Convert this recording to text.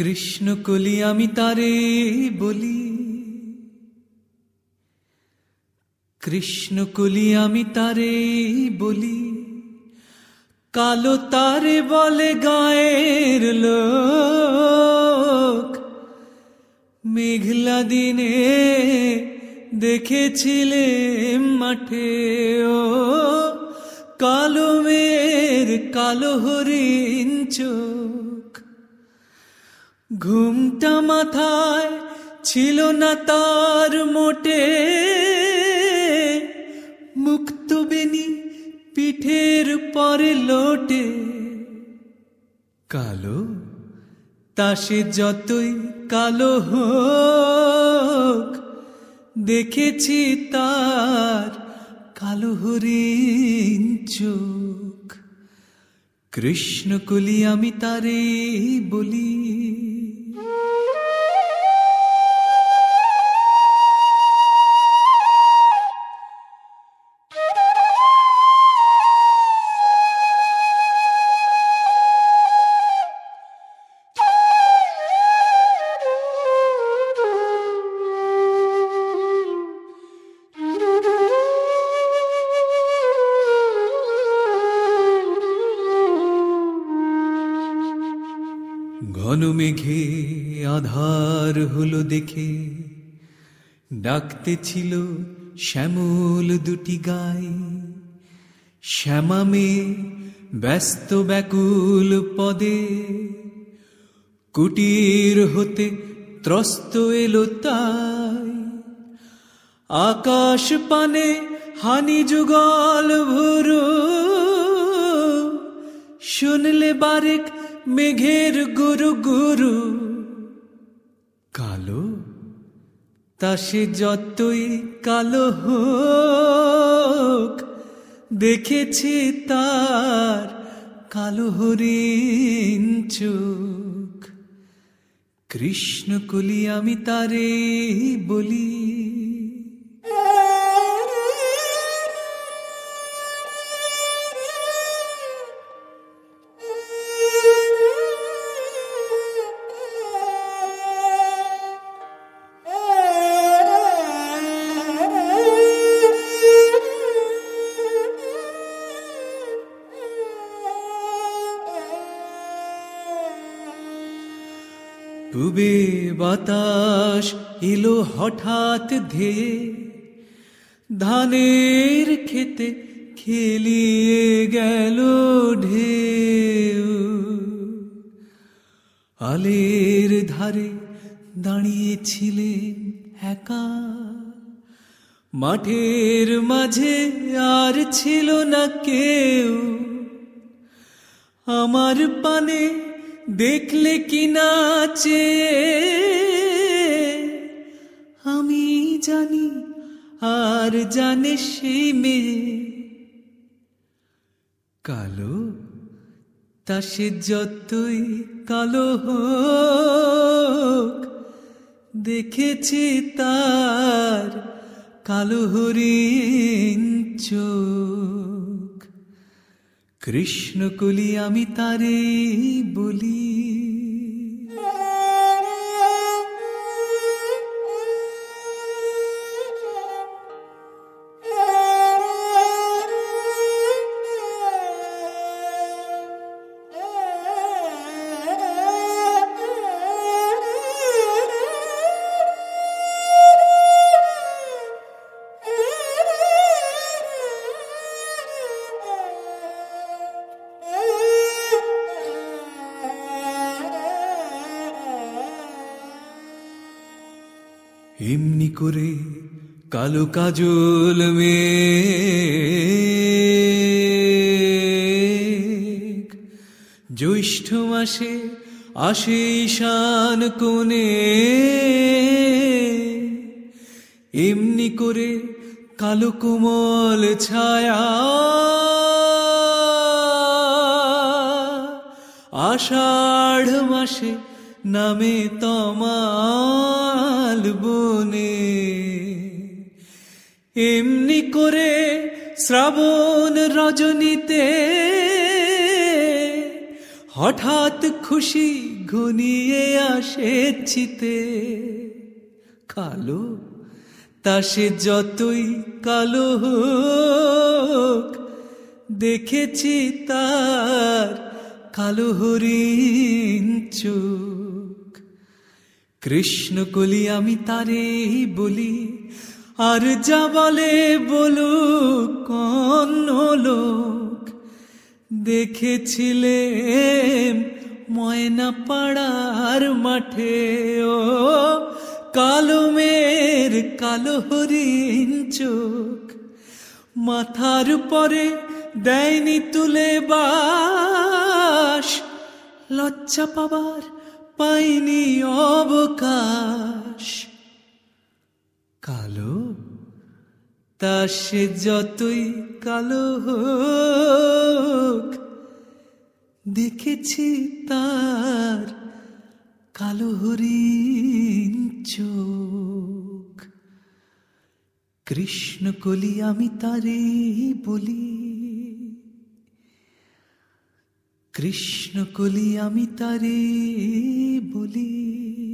কৃষ্ণ কলি আমি তারে বলি। কৃষ্ণ কলি আমি তারে বলি। কালো তারে বলে গায়ের লোক। মেঘলা দিনে দেখেছিলে মাঠে, ও কালো মের কালো হরিণ চোখ। ঘুমটা মাথায় ছিল না তার মোটে। মুক্ত বেনি পিঠের পরে লোটে। কালো, তা সে যতই কালো হোক, দেখেছি তার কালো হরিণ চোখ। কৃষ্ণ কলি আমি তারে বলি ঘন মেঘে আধার হলো দেখে। ডাকতে ছিল শ্যামল দুটি গাই। শ্যামামে ব্যস্ত ব্যাকুল পদে। কুটির হতে ত্রস্ত এলো তাই। আকাশ পানে হানি যুগল ভুরু। শুনলে বারেক মেঘের গুরু তা সে যতই কালো হোক দেখেছি তার কালো হরিণ চোখ। কৃষ্ণকুলি আমি তারে বলি পুবে বাতাস এলো হঠাৎ ধেয়ে। ধানের খেতে খেলিয়ে গেল ঢেউ। আলের ধারে দাঁড়িয়েছিলেন একা। মাঠের মাঝে আর ছিল না কেউ। আমার পানে দেখলে কি নাচে? আমি জানি, আর জানে সেই মেয়ে। কালো, তা সে যতই কালো হোক, দেখেছি তার কালো হরিণ চোখ। কৃষ্ণ কলি আমি তারে বলি। এমনি করে কালো কাজল জ্যৈষ্ঠ মাসে আসে ঈশান কোণে। এমনি করে কালো কোমল ছায়া। আষাঢ় মাসে নামে তমাল বনে। এমনি করে শ্রাবণ রজনীতে হঠাৎ খুশি ঘনিয়ে আসে চিতে কালো, তা সে যতই কালো হোক, দেখেছি তার কালো হরিণ চোখ। কৃষ্ণ কলি আমি তারে বলি, আর যা বলে বলুক কন্ন লোক। দেখেছিলেন ময়না পাড়ার মাঠে, ও কালো মের কালো হরিণ চোখ। মাথার পরে দেয়নি তুলে বাস, লজ্জা পাবার পাইনি অবকাশ। কালো, তা সে যতই কালো হোক, দেখেছি তার কালো হরিণ চোখ। কৃষ্ণ কলি আমি তারে বলি কৃষ্ণ কলি আমি তারে বলি।